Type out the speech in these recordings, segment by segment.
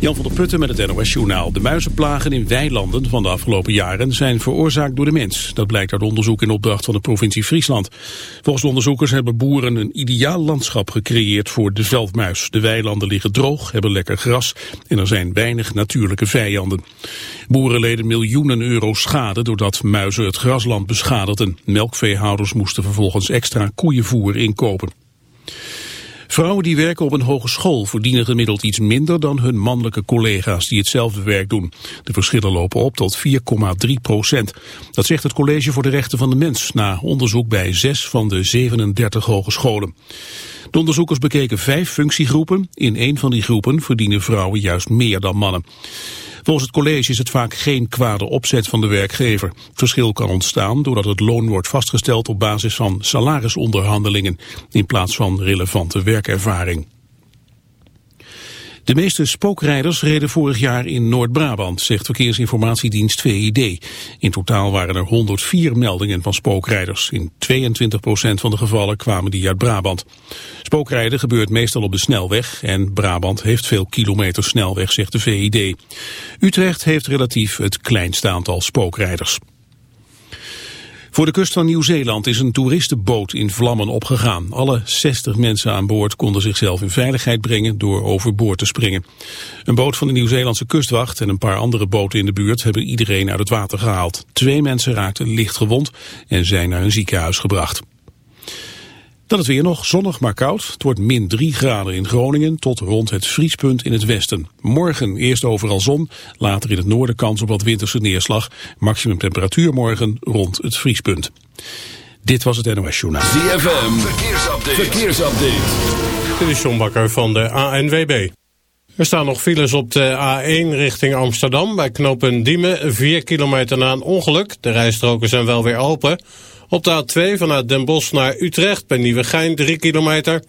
Jan van der Putten met het NOS Journaal. De muizenplagen in weilanden van de afgelopen jaren zijn veroorzaakt door de mens. Dat blijkt uit onderzoek in opdracht van de provincie Friesland. Volgens de onderzoekers hebben boeren een ideaal landschap gecreëerd voor de veldmuis. De weilanden liggen droog, hebben lekker gras en er zijn weinig natuurlijke vijanden. Boeren leden miljoenen euro schade doordat muizen het grasland beschadigden. Melkveehouders moesten vervolgens extra koeienvoer inkopen. Vrouwen die werken op een hogeschool verdienen gemiddeld iets minder dan hun mannelijke collega's die hetzelfde werk doen. De verschillen lopen op tot 4,3 procent. Dat zegt het College voor de Rechten van de Mens na onderzoek bij zes van de 37 hogescholen. De onderzoekers bekeken vijf functiegroepen. In één van die groepen verdienen vrouwen juist meer dan mannen. Volgens het college is het vaak geen kwade opzet van de werkgever. Verschil kan ontstaan doordat het loon wordt vastgesteld op basis van salarisonderhandelingen in plaats van relevante werkervaring. De meeste spookrijders reden vorig jaar in Noord-Brabant, zegt verkeersinformatiedienst VID. In totaal waren er 104 meldingen van spookrijders. In 22% van de gevallen kwamen die uit Brabant. Spookrijden gebeurt meestal op de snelweg en Brabant heeft veel kilometers snelweg, zegt de VID. Utrecht heeft relatief het kleinste aantal spookrijders. Voor de kust van Nieuw-Zeeland is een toeristenboot in vlammen opgegaan. Alle 60 mensen aan boord konden zichzelf in veiligheid brengen door overboord te springen. Een boot van de Nieuw-Zeelandse kustwacht en een paar andere boten in de buurt hebben iedereen uit het water gehaald. Twee mensen raakten licht gewond en zijn naar een ziekenhuis gebracht. Dan het weer nog, zonnig maar koud. Het wordt min 3 graden in Groningen tot rond het vriespunt in het westen. Morgen eerst overal zon, later in het noorden kans op wat winterse neerslag. Maximum temperatuur morgen rond het vriespunt. Dit was het NOS Journaal. ZFM, verkeersupdate. verkeersupdate. Dit is John Bakker van de ANWB. Er staan nog files op de A1 richting Amsterdam bij knooppunt Diemen. 4 kilometer na een ongeluk. De rijstroken zijn wel weer open. Op de A2 vanuit Den Bosch naar Utrecht bij Nieuwegein 3 kilometer.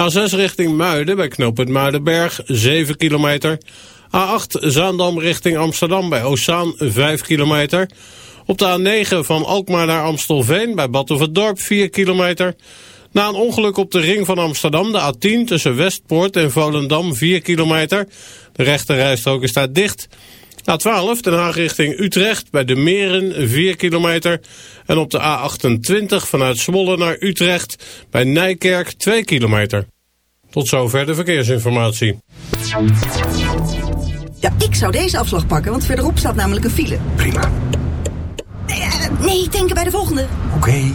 A6 richting Muiden bij knooppunt Muidenberg 7 kilometer. A8 Zaandam richting Amsterdam bij Ozaan 5 kilometer. Op de A9 van Alkmaar naar Amstelveen bij Battenverdorp 4 kilometer. Na een ongeluk op de ring van Amsterdam, de A10 tussen Westpoort en Volendam 4 kilometer. De rechte rijstrook is daar dicht. A12 Den Haag richting Utrecht bij de Meren 4 kilometer. En op de A28 vanuit Zwolle naar Utrecht bij Nijkerk 2 kilometer. Tot zover de verkeersinformatie. Ja, ik zou deze afslag pakken, want verderop staat namelijk een file. Prima. Nee, uh, nee denken bij de volgende. Oké.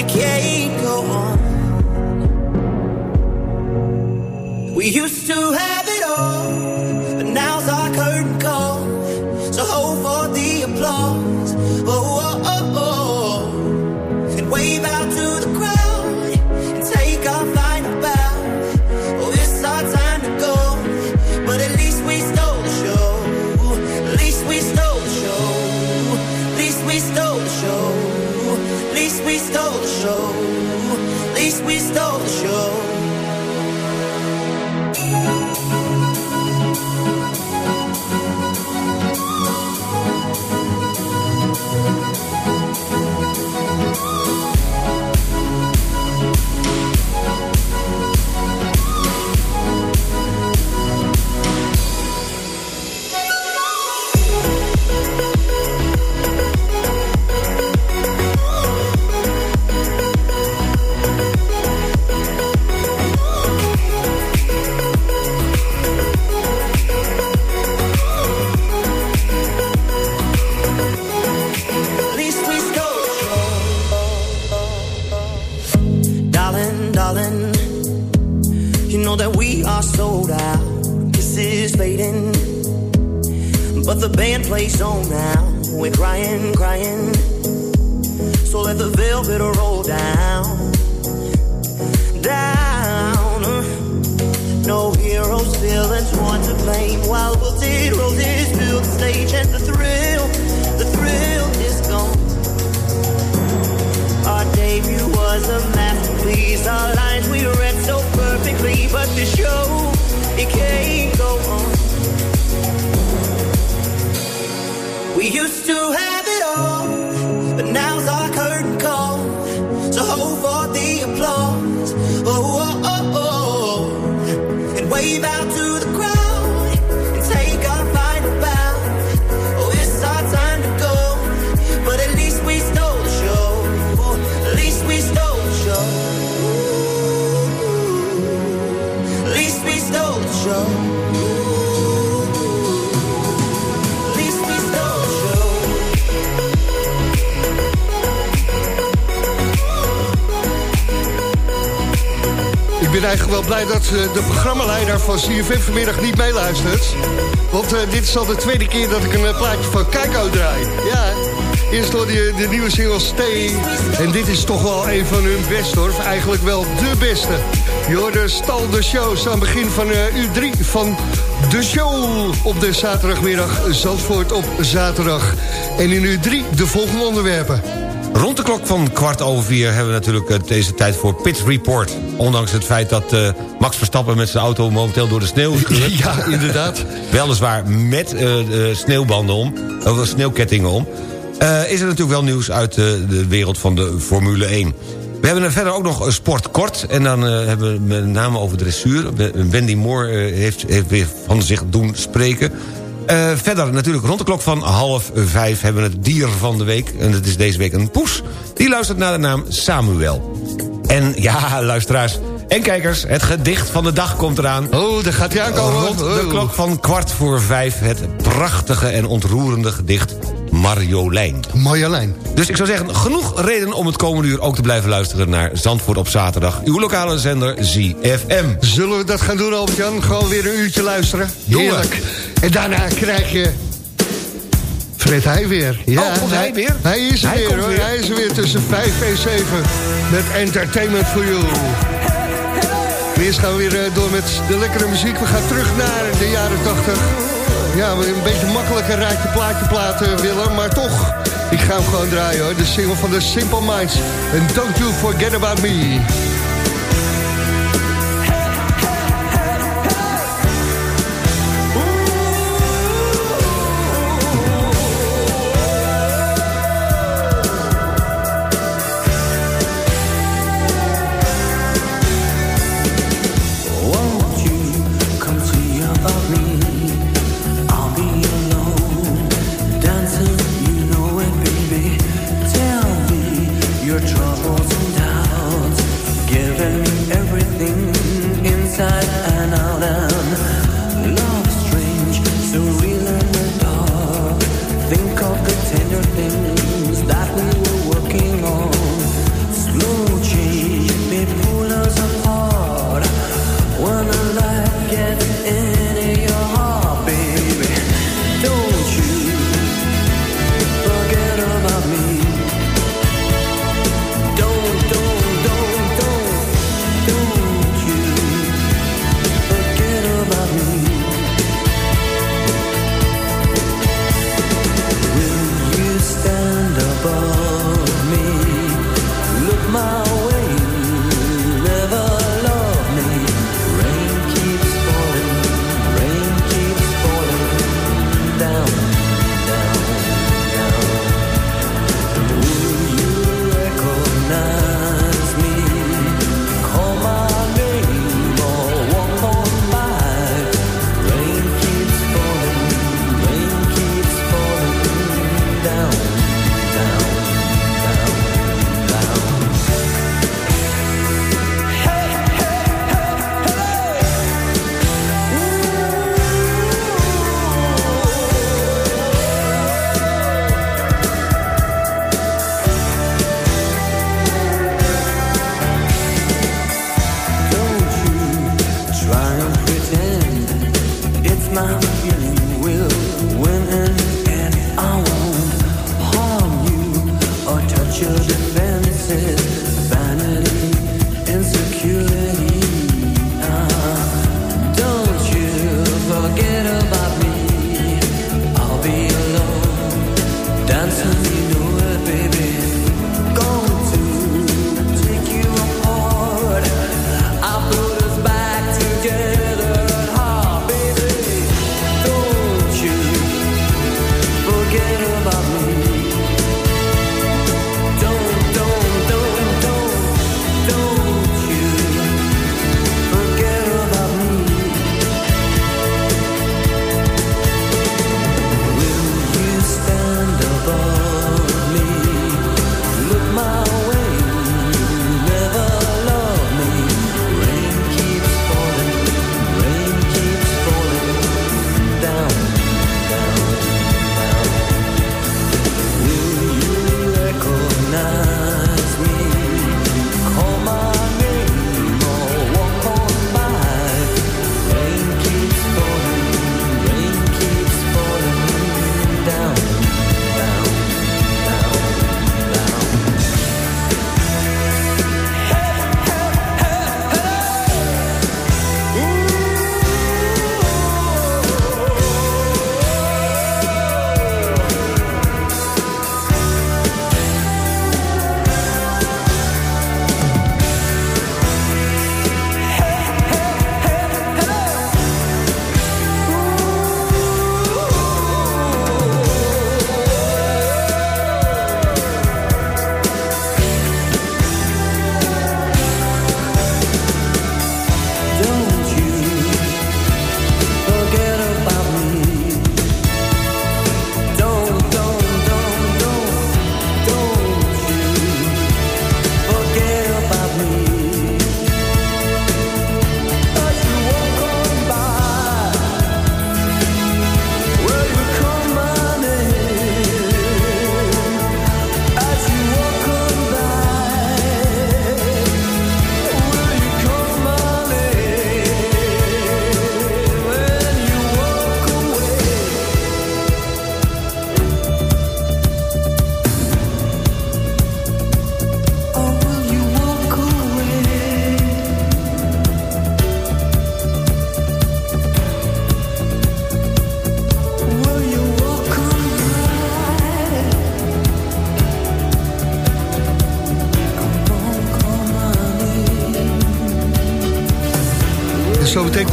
it can't go on. We used to have it all, but now's de programmaleider van CFM vanmiddag niet meeluistert. Want eh, dit is al de tweede keer dat ik een eh, plaatje van Keiko draai. Ja, eerst hoorde je de nieuwe single Stay. En dit is toch wel een van hun best hoor. Of Eigenlijk wel de beste. Je hoorde Stal de Show aan het begin van eh, uur 3 van de show op de zaterdagmiddag. Zandvoort op zaterdag. En in uur 3 de volgende onderwerpen. Rond de klok van kwart over vier hebben we natuurlijk eh, deze tijd voor Pit Report. Ondanks het feit dat eh, Max Verstappen met zijn auto momenteel door de sneeuw scheurt. Ja, inderdaad. Weliswaar met eh, de sneeuwbanden om, of sneeuwkettingen om. is er natuurlijk wel nieuws uit de wereld van de Formule 1. We hebben er verder ook nog sport kort. En dan hebben we met name over dressuur. Wendy Moore heeft, heeft weer van zich doen spreken. Eh, verder natuurlijk rond de klok van half vijf hebben we het dier van de week. En dat is deze week een poes. Die luistert naar de naam Samuel. En ja, luisteraars en kijkers, het gedicht van de dag komt eraan. Oh, daar gaat hij aankomen. Rond de Oh. klok van kwart voor vijf het prachtige en ontroerende gedicht Marjolein. Marjolein. Dus ik zou zeggen, genoeg reden om het komende uur ook te blijven luisteren naar Zandvoort op zaterdag. Uw lokale zender ZFM. Zullen we dat gaan doen, Albert-Jan? Gewoon weer een uurtje luisteren? We. Heerlijk. En daarna krijg je... Fred Heij weer. Ja, Oh, komt hij weer? Hij is er Hij weer, hoor. weer. Hij is er weer tussen 5 en 7 met Entertainment for You. Eerst gaan we weer eh, door met de lekkere muziek. We gaan terug naar de jaren 80. Ja, een beetje makkelijker raadje plaatje platen, Willem. Maar toch, ik ga hem gewoon draaien, hoor. De single van The Simple Minds. En Don't You Forget About Me.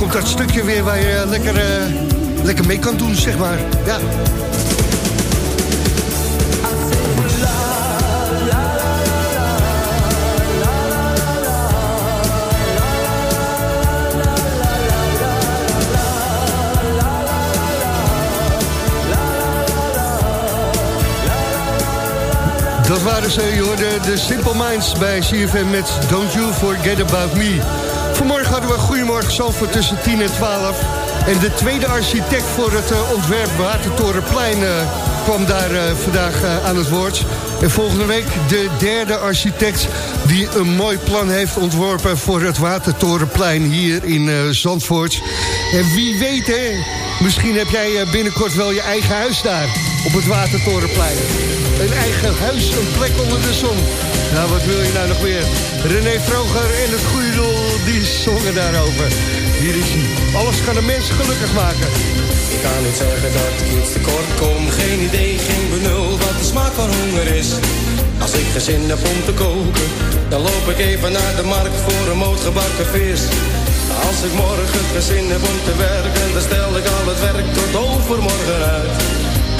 Komt dat stukje weer waar je lekker, eh, lekker mee kan doen, zeg maar. Ja. Dat waren ze, je hoorde de Simple Minds bij CFM met Don't You Forget About Me. Vanmorgen hadden we Goedemorgen Zalvoort tussen 10 en 12. En de tweede architect voor het eh, ontwerp Watertorenplein eh, kwam daar eh, vandaag aan het woord. En volgende week de derde architect die een mooi plan heeft ontworpen... voor het Watertorenplein hier in Zandvoort. En wie weet, hè, misschien heb jij binnenkort wel je eigen huis daar... op het Watertorenplein. Een eigen huis, een plek onder de zon. Nou, wat wil je nou nog meer? René Vroger en het goede doel, die zongen daarover. Hier is hij. Alles kan een mens gelukkig maken. Ik kan niet zeggen dat ik iets tekort kom. Geen idee, geen benul wat de smaak van honger is. Als ik geen zin heb om te koken, dan loop ik even naar de markt voor een moot gebakken vis. Als ik morgen geen zin heb om te werken, dan stel ik al het werk tot overmorgen uit.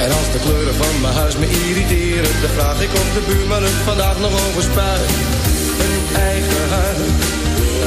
En als de kleuren van mijn huis me irriteren, dan vraag ik of de buurman het vandaag nog over spuit. Een eigen huis,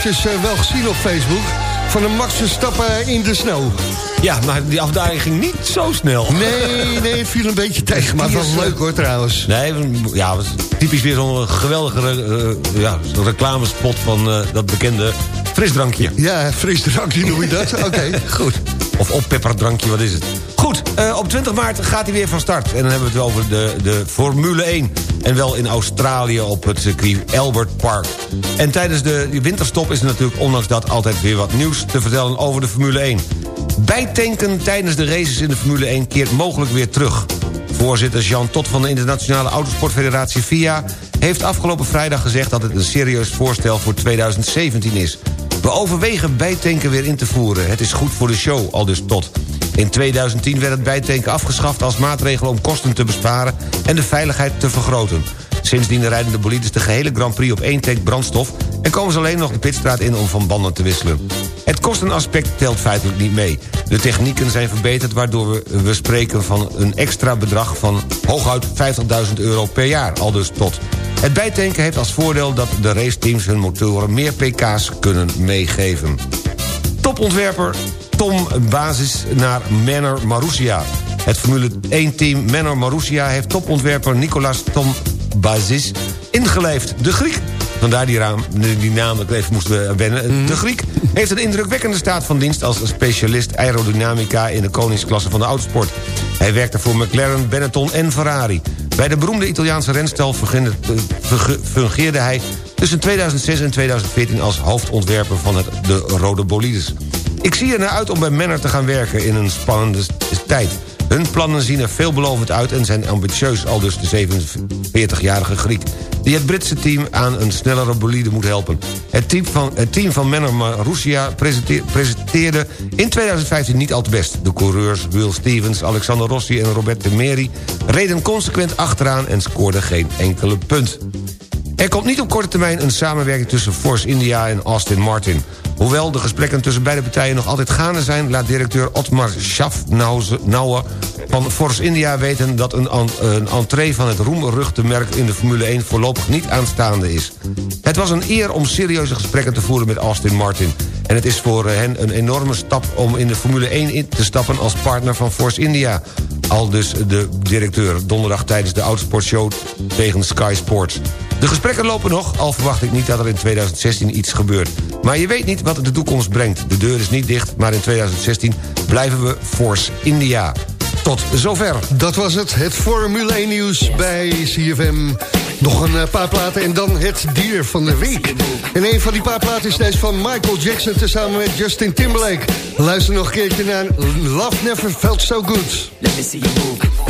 filmpjes eh, wel gezien op Facebook... van een Max Verstappen in de sneeuw. Ja, maar die afdaling ging niet zo snel. Nee, nee, viel een beetje tegen, maar wel leuk hoor trouwens. Nee, ja, was typisch weer zo'n geweldige eh, ja, reclamespot van eh, dat bekende frisdrankje. Ja, frisdrankje noem je dat? Oké, goed. Of oppepperdrankje, wat is het? Goed, eh, op 20 maart gaat hij weer van start. En dan hebben we het over de, de Formule 1. En wel in Australië op het circuit Albert Park. En tijdens de winterstop is er natuurlijk ondanks dat altijd weer wat nieuws te vertellen over de Formule 1. Bijtanken tijdens de races in de Formule 1 keert mogelijk weer terug. Voorzitter Jean Tot van de Internationale Autosportfederatie FIA... heeft afgelopen vrijdag gezegd dat het een serieus voorstel voor 2017 is. We overwegen bijtanken weer in te voeren. Het is goed voor de show, al dus Tot. In 2010 werd het bijtanken afgeschaft als maatregel om kosten te besparen... en de veiligheid te vergroten. Sindsdien rijden de bolides de gehele Grand Prix op één tank brandstof... en komen ze alleen nog de pitstraat in om van banden te wisselen. Het kostenaspect telt feitelijk niet mee. De technieken zijn verbeterd waardoor we, we spreken van een extra bedrag... van hooguit 50.000 euro per jaar, al dus tot. Het bijtanken heeft als voordeel dat de raceteams hun motoren meer pk's kunnen meegeven. Topontwerper Tom Basis naar Manor Marussia. Het Formule 1-team Manor Marussia heeft topontwerper Nicolas Tom Bazis ingelijfd. De Griek Vandaar die, raam, die naam dat ik even moest wennen. De Griek heeft een indrukwekkende staat van dienst... als specialist aerodynamica in de koningsklasse van de autosport. Hij werkte voor McLaren, Benetton en Ferrari. Bij de beroemde Italiaanse renstal funge- fungeerde hij... tussen 2006 en 2014 als hoofdontwerper van het, de rode bolides. Ik zie er naar uit om bij Manor te gaan werken in een spannende tijd. Hun plannen zien er veelbelovend uit en zijn ambitieus... al dus de 47-jarige Griek... die het Britse team aan een snellere bolide moet helpen. Het team van, het team van presenteerde in 2015 niet al te best. De coureurs Will Stevens, Alexander Rossi en Robert de Meri... reden consequent achteraan en scoorden geen enkele punt. Er komt niet op korte termijn een samenwerking tussen Force India en Austin Martin. Hoewel de gesprekken tussen beide partijen nog altijd gaande zijn... laat directeur Otmar Schaffnauer van Force India weten... dat een, een entree van het roemruchte merk in de Formule 1 voorlopig niet aanstaande is. Het was een eer om serieuze gesprekken te voeren met Austin Martin. En het is voor hen een enorme stap om in de Formule 1 in te stappen... als partner van Force India. Al dus de directeur donderdag tijdens de Autosportshow tegen Sky Sports. De gesprekken lopen nog, al verwacht ik niet dat er in 2016 iets gebeurt. Maar je weet niet wat de toekomst brengt. De deur is niet dicht, maar in 2016 blijven we Force India. Tot zover. Dat was het, het Formule 1 nieuws bij CFM. Nog een eh, paar platen en dan het dier van de week. En een van die paar platen is deze van Michael Jackson... tezamen met Justin Timberlake. Luister nog een keertje naar Love Never Felt So Good. Let me see you move.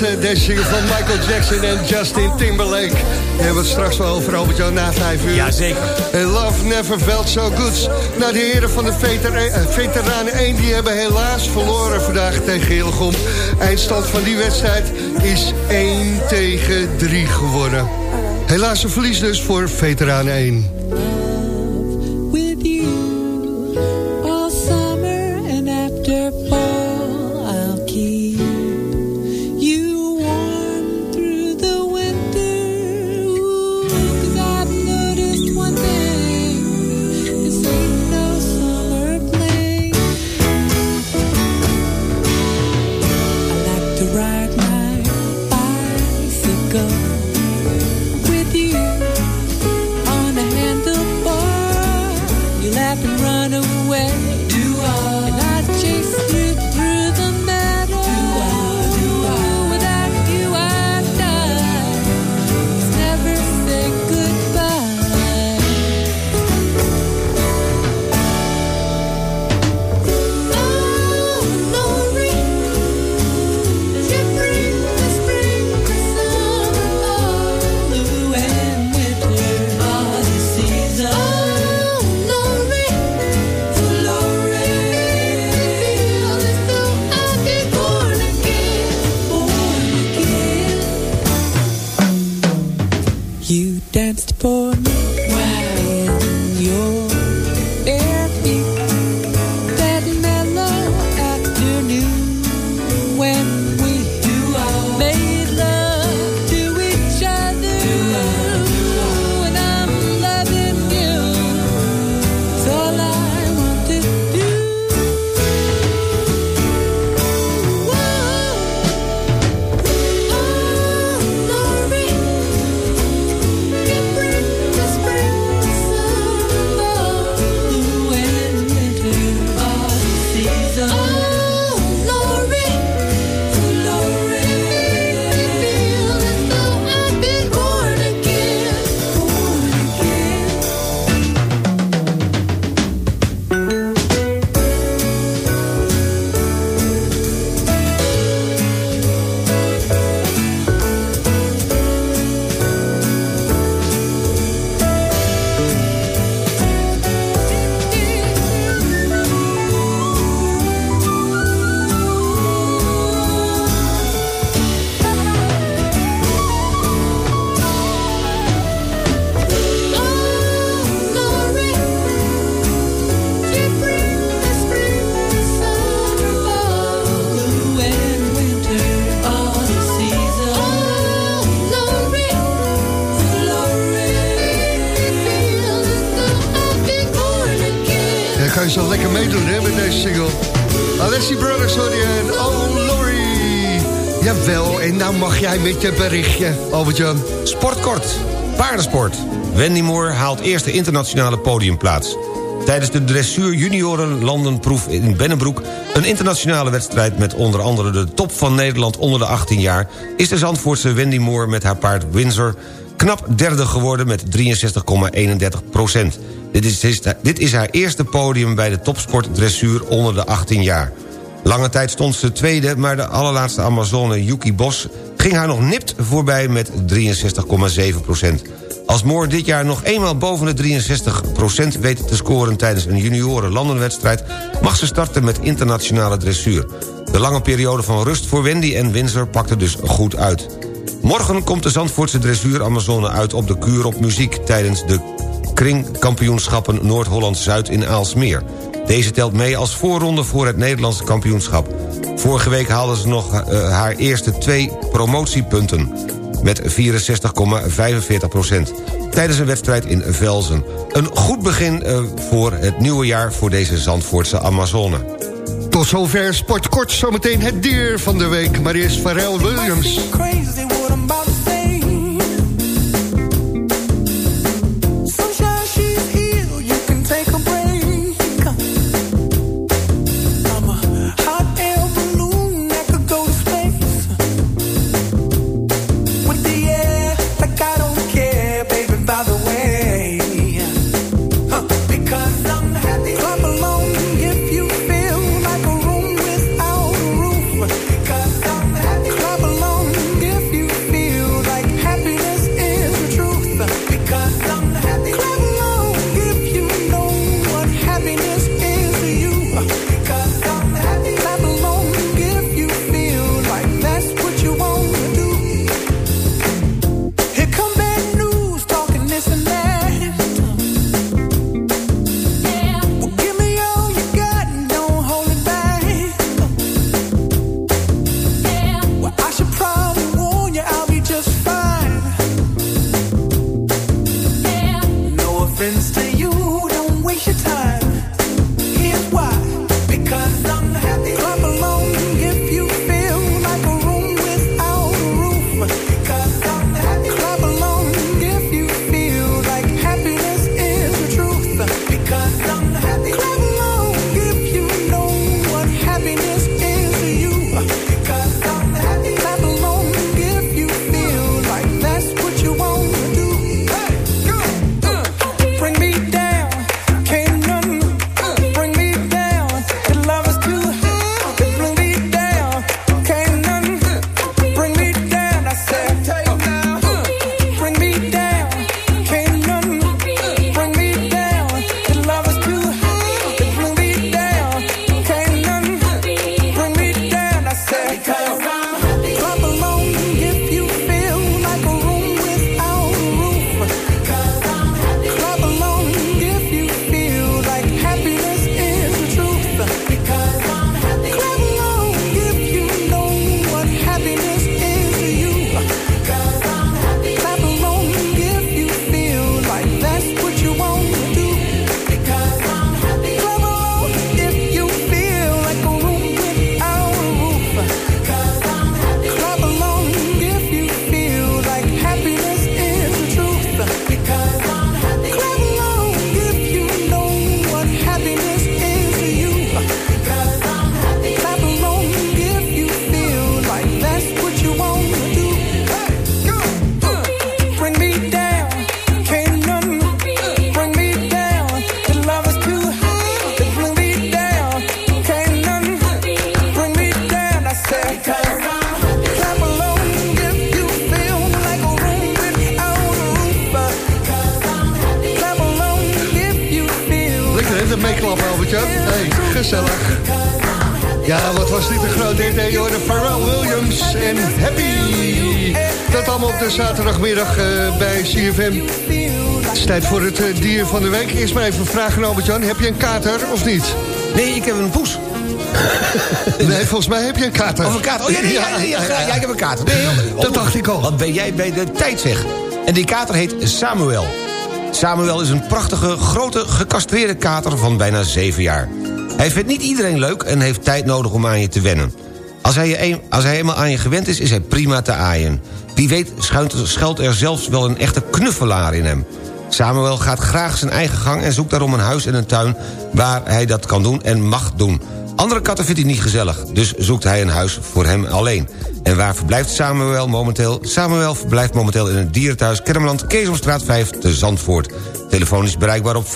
Met uh, deze single van Michael Jackson en Justin Timberlake. Hebben het straks wel over Albert Jan na vijf uur. Jazeker. En Love Never Felt So Good. Nou, de heren van de uh, veteranen 1 die hebben helaas verloren vandaag tegen Hillegom. Eindstand van die wedstrijd is 1 tegen 3 geworden. Helaas een verlies dus voor veteranen 1. Alessi Brothers je en Oh Lori. Jawel, en nou mag jij met je berichtje, Albert-Jan. Sportkort. Paardensport. Wendy Moore haalt eerste internationale podiumplaats. Tijdens de dressuur junioren landenproef in Bennebroek... een internationale wedstrijd met onder andere de top van Nederland onder de 18 jaar... is de Zandvoortse Wendy Moore met haar paard Windsor... knap derde geworden met 63,31 procent. Dit is, dit is haar eerste podium bij de topsport dressuur onder de 18 jaar. Lange tijd stond ze tweede, maar de allerlaatste Amazone Yuki Bos... ging haar nog nipt voorbij met 63,7 procent. Als Moore dit jaar nog eenmaal boven de 63% weet te scoren... tijdens een junioren landenwedstrijd... mag ze starten met internationale dressuur. De lange periode van rust voor Wendy en Windsor pakte dus goed uit. Morgen komt de Zandvoortse dressuur Amazone uit op de kuur op muziek... tijdens de kringkampioenschappen Noord-Holland-Zuid in Aalsmeer. Deze telt mee als voorronde voor het Nederlandse kampioenschap. Vorige week haalde ze nog uh, haar eerste twee promotiepunten... met 64,45 procent. Tijdens een wedstrijd in Velzen. Een goed begin uh, voor het nieuwe jaar voor deze Zandvoortse Amazone. Tot zover Sportkort, zometeen het dier van de week. Maar eerst Pharrell Williams. Even vragen, Albert-Jan. Heb je een kater of niet? Nee, ik heb een poes. Nee, volgens mij heb je een kater. Of een kater. Oh ja, nee, ja, ja, ja, ik heb een kater. Nee, Dat dacht ik al. Wat ben jij bij de tijd zeg. En die kater heet Samuel. Samuel is een prachtige, grote, gecastreerde kater van bijna 7 jaar. Hij vindt niet iedereen leuk en heeft tijd nodig om aan je te wennen. Als hij, je een- als hij eenmaal aan je gewend is, is hij prima te aaien. Wie weet schuilt, schuilt er zelfs wel een echte knuffelaar in hem. Samuel gaat graag zijn eigen gang en zoekt daarom een huis en een tuin... waar hij dat kan doen en mag doen. Andere katten vindt hij niet gezellig, dus zoekt hij een huis voor hem alleen. En waar verblijft Samuel momenteel? Samuel verblijft momenteel in het dierenthuis Kermeland... Keesomstraat 5 te Zandvoort. Telefoon is bereikbaar op 571-3888.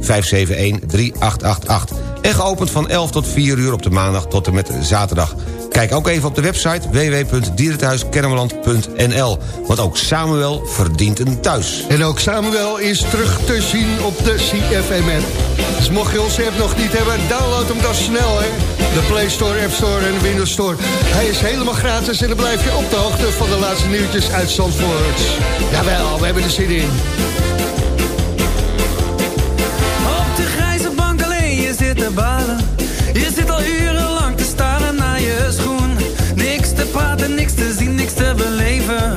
571-3888. En geopend van 11 tot 4 uur op de maandag tot en met zaterdag. Kijk ook even op de website www.dierenthuiskennemerland.nl. Want ook Samuel verdient een thuis. En ook Samuel is terug te zien op de CFM-app. Dus mocht je onze app nog niet hebben, download hem dan snel, hè. De Play Store, App Store en Windows Store. Hij is helemaal gratis en dan blijf je op de hoogte van de laatste nieuwtjes uit Zandvoort. Jawel, we hebben er zin in. Je zit al urenlang te staren naar je schoen. Niks te praten, niks te zien, niks te beleven.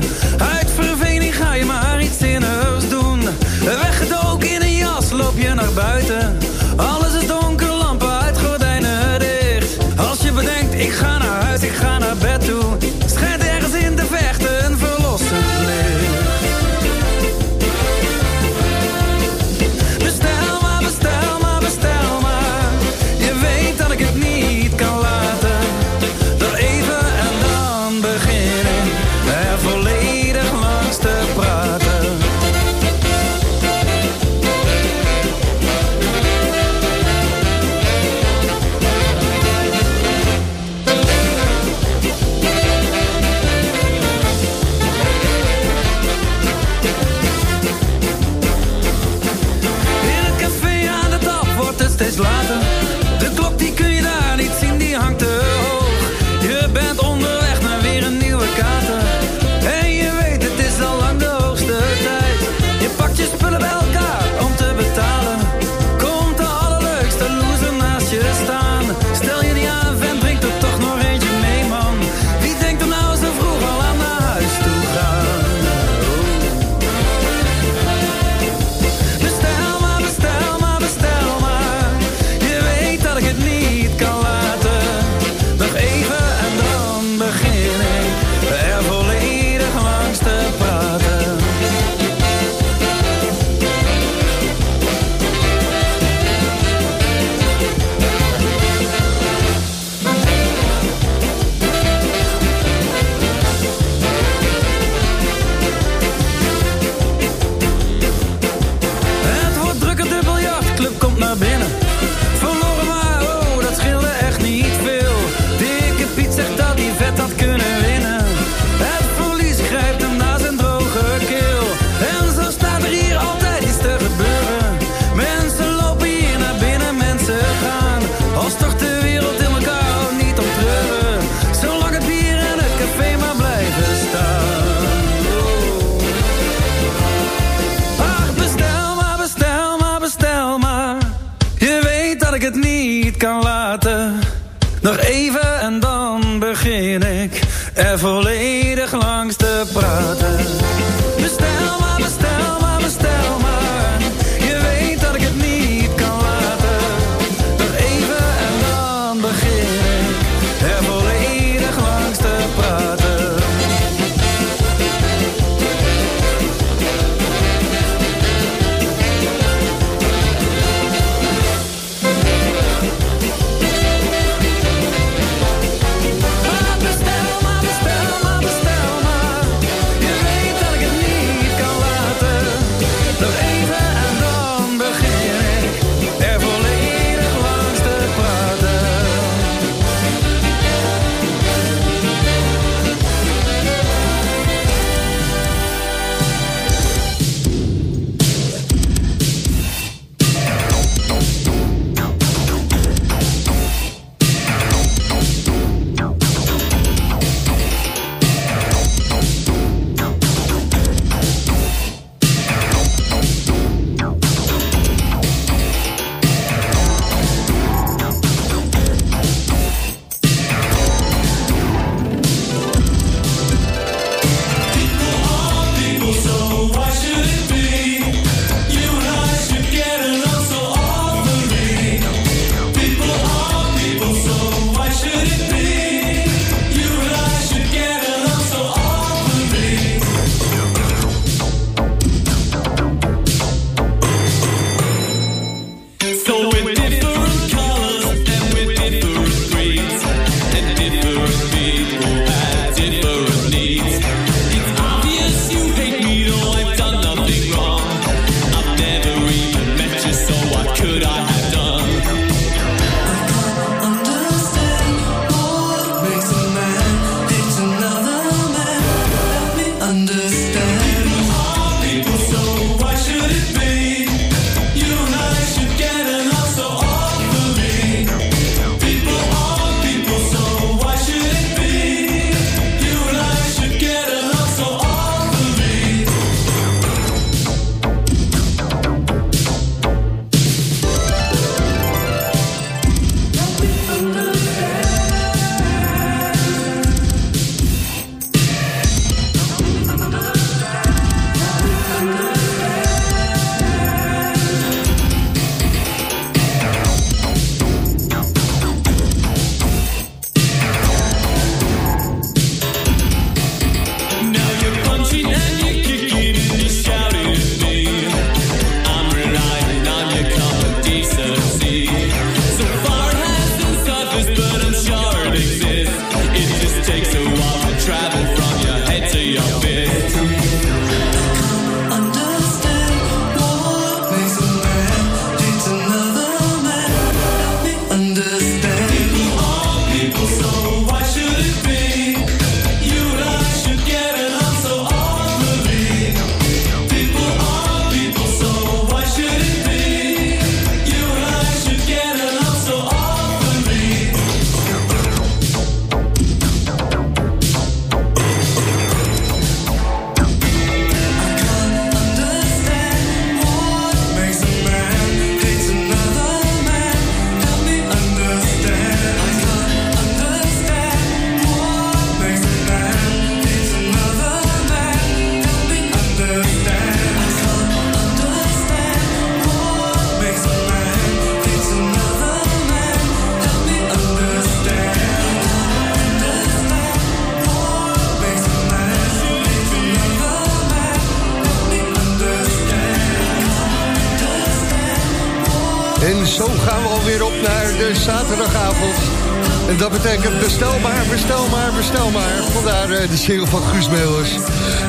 Eh, de single van Guus Meeuwers.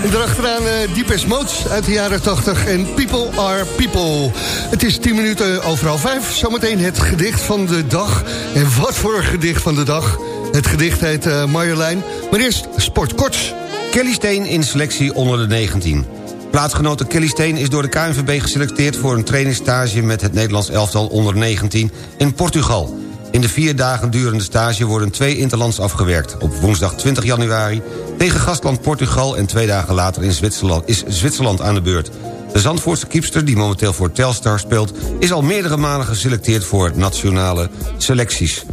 En daarachteraan uh, Deepest Modes uit de jaren 80 en People Are People. Het is 10 minuten overal 5. Zometeen het gedicht van de dag. En wat voor een gedicht van de dag. Het gedicht heet uh, Marjolein. Maar eerst Sport Kort. Kelly Steen in selectie onder de 19. Plaatsgenote Kelly Steen is door de KNVB geselecteerd... voor een trainingsstage met het Nederlands elftal onder 19 in Portugal. In de vier dagen durende stage worden twee interlands afgewerkt. Op woensdag 20 januari tegen gastland Portugal... en twee dagen later in Zwitserland, is Zwitserland aan de beurt. De Zandvoortse kiepster, die momenteel voor Telstar speelt... is al meerdere malen geselecteerd voor nationale selecties.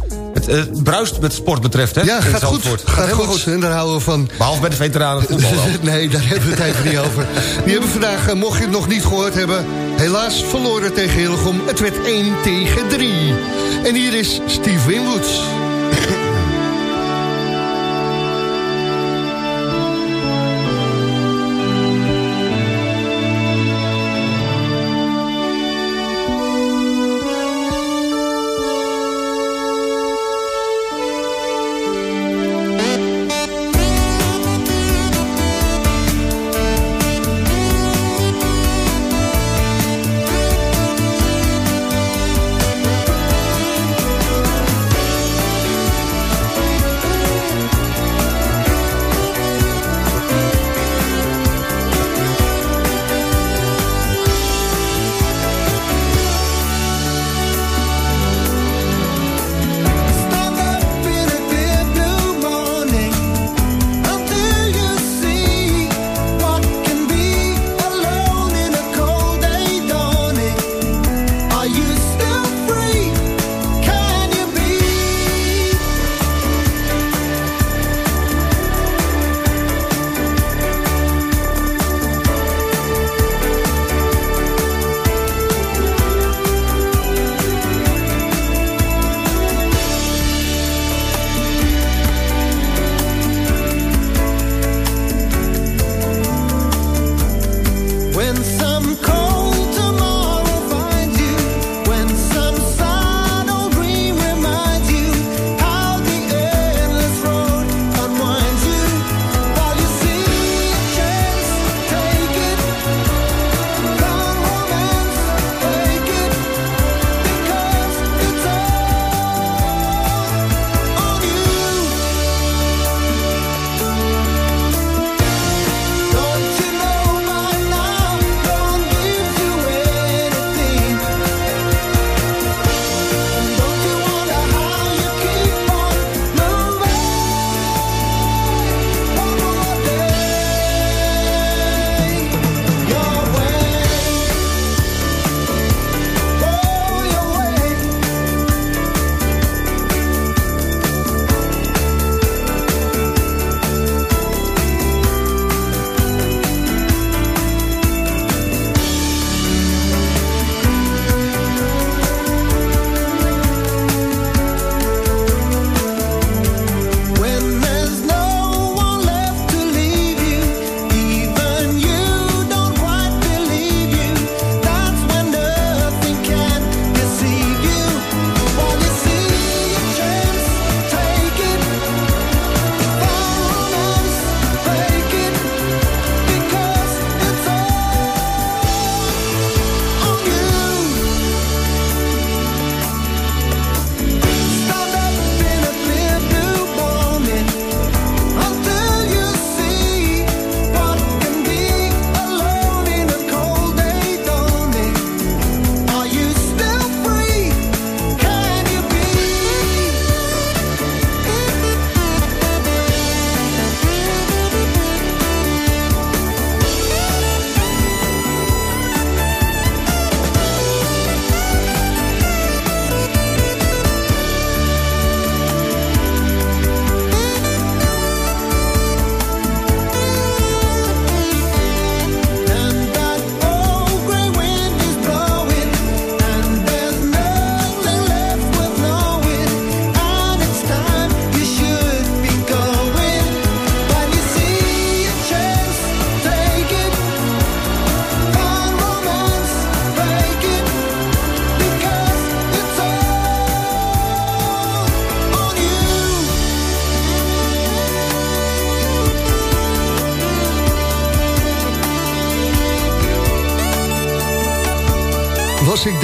Het uh, bruist met sport betreft, hè? Ja, gaat goed. Gaat, heel goed. En daar houden we van. Behalve bij de veteranen voetbal nee, daar hebben we het even niet over. Die hebben vandaag, uh, mocht je het nog niet gehoord hebben... helaas verloren tegen Hillegom. Het werd 1 tegen 3. En hier is Steve Winwoods.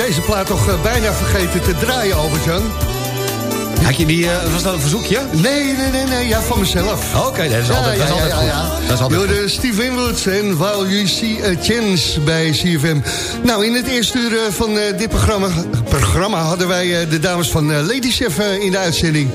Deze plaat toch eh, bijna vergeten te draaien, Albert-Jan. Had je die, eh, was dat een verzoekje? Nee, nee, nee, nee, ja, van mezelf. Oké, dat is altijd, dat is altijd goed. Dat is altijd Door de Steve Winwood en While You See a Chance bij CFM. Nou, in het eerste uur eh, van dit programma, programma hadden wij de dames van Lady Chef in de uitzending.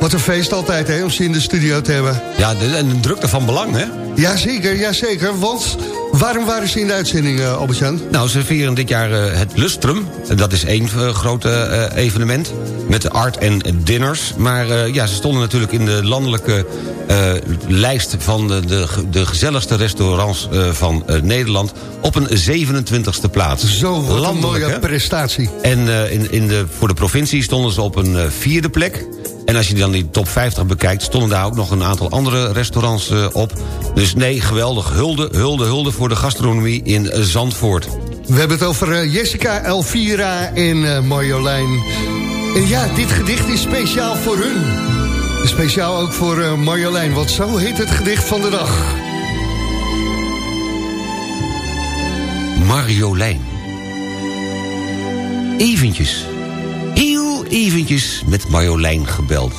Wat een feest altijd, hè, om ze in de studio te hebben. Ja, en de drukte van belang, hè? Jazeker, jazeker, want waarom waren ze in de uitzending, eh, Albert-Jan? Nou, ze vieren dit jaar eh, het Lustrum. Dat is één eh, grote eh, evenement. Met de art en dinners. Maar ja, ze stonden natuurlijk in de landelijke lijst... van de, de, de gezelligste restaurants van Nederland... op een 27e plaats. Zo, wat een mooie prestatie. En in, in de, voor de provincie stonden ze op een vierde plek. En als je dan die top 50 bekijkt... stonden daar ook nog een aantal andere restaurants eh, op. Dus nee, geweldig. Hulde, hulde, hulde voor de gastronomie in Zandvoort. We hebben het over eh, Jessica, Elvira en eh, Marjolein. En ja, dit gedicht is speciaal voor hun. Speciaal ook voor Marjolein, want zo heet het gedicht van de dag. Marjolein. Eventjes, eventjes met Marjolein gebeld.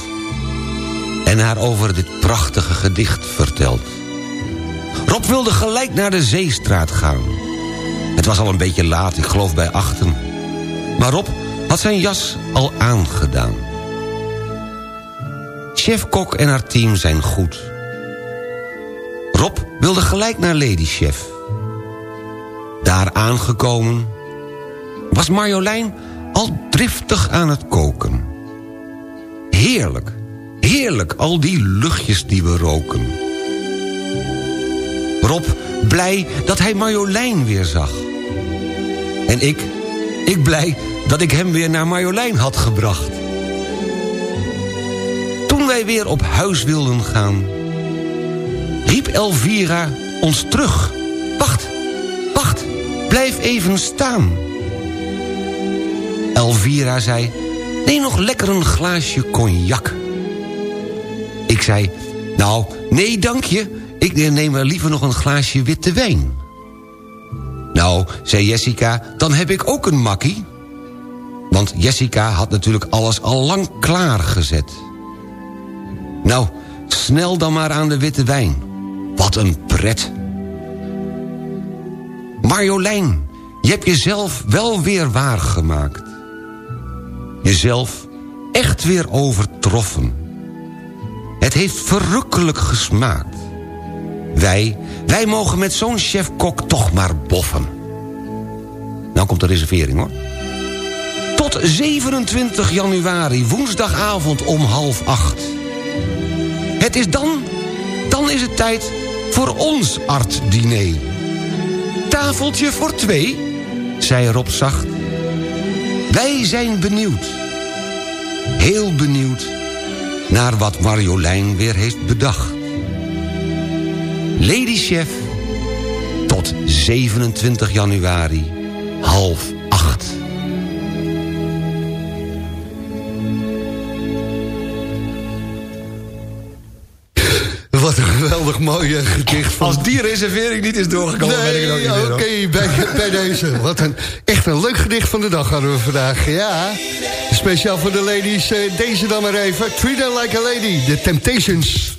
En haar over dit prachtige gedicht verteld. Rob wilde gelijk naar de Zeestraat gaan. Het was al een beetje laat, ik geloof bij achten. Maar Rob had zijn jas al aangedaan. Chef Kok en haar team zijn goed. Rob wilde gelijk naar Lady Chef. Daar aangekomen was Marjolein al driftig aan het koken. Heerlijk, heerlijk, al die luchtjes die we roken. Rob blij dat hij Marjolein weer zag. En ik, ik blij dat ik hem weer naar Marjolein had gebracht. Toen wij weer op huis wilden gaan... riep Elvira ons terug. Wacht, wacht, blijf even staan. Elvira zei, neem nog lekker een glaasje cognac. Ik zei, nou, nee dank je, ik neem er liever nog een glaasje witte wijn. Nou, zei Jessica, dan heb ik ook een makkie. Want Jessica had natuurlijk alles al lang klaargezet. Nou, snel dan maar aan de witte wijn. Wat een pret. Marjolein, je hebt jezelf wel weer waargemaakt. Jezelf echt weer overtroffen. Het heeft verrukkelijk gesmaakt. Wij, wij mogen met zo'n chef-kok toch maar boffen. Nou komt de reservering hoor. Tot 27 januari, woensdagavond om half acht. Het is dan, dan is het tijd voor ons art-diner. Tafeltje voor twee, zei Rob zacht. Wij zijn benieuwd, heel benieuwd... naar wat Marjolein weer heeft bedacht. Lady Chef, tot 27 januari, half acht. Wat een geweldig mooi eh, gedicht. Van... Als die reservering niet is doorgekomen, ben ik ook Nee, oké, bij, bij deze. Wat een, echt een leuk gedicht van de dag hadden we vandaag. Ja, speciaal voor de ladies. eh, deze dan maar even. Treat her like a lady. The Temptations.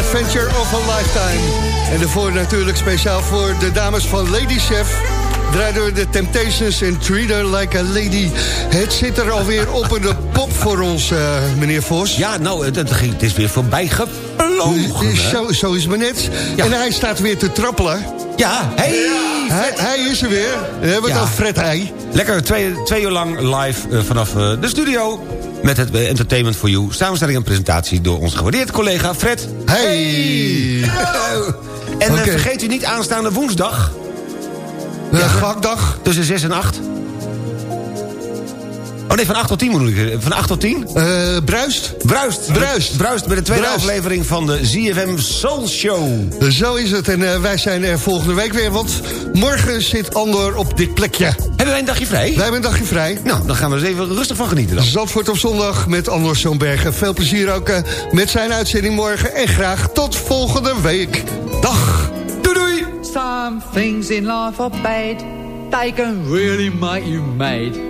Adventure of a Lifetime. En daarvoor natuurlijk speciaal voor de dames van Lady Chef. Draai door de Temptations en Treat Her Like a Lady. Het zit er alweer op in de pop voor ons, uh, meneer Vos. Ja, nou, het, het, het is weer voorbij geplogen. Zo, zo is het maar net. Ja. En hij staat weer te trappelen. Ja, hey, ja. Hij, hij, is er weer. We hebben het Ja. al Fred Heij. Lekker twee, twee uur lang live eh, vanaf eh, de studio... met het eh, Entertainment for You. Samenstelling en presentatie door onze gewaardeerde collega Fred. Hey! En vergeet u niet aanstaande woensdag... Ja, gakdag. Tussen 6 en 8. Oh nee, van 8 tot 10 moet ik. Van 8 tot 10? Eh, bruist. Bruist. Bruist. Bruist met de tweede Bruist. aflevering van de ZFM Soul Show. Zo is het. En eh, wij zijn er volgende week weer. Want morgen zit Andor op dit plekje. Hebben wij een dagje vrij? Wij hebben een dagje vrij. Nou, dan gaan we er eens even rustig van genieten dan. Zandvoort op zondag met Andor Zoonbergen. Veel plezier ook eh, met zijn uitzending morgen. En graag tot volgende week. Dag. Doei doei. Some things in life are bad. They can really make you mad.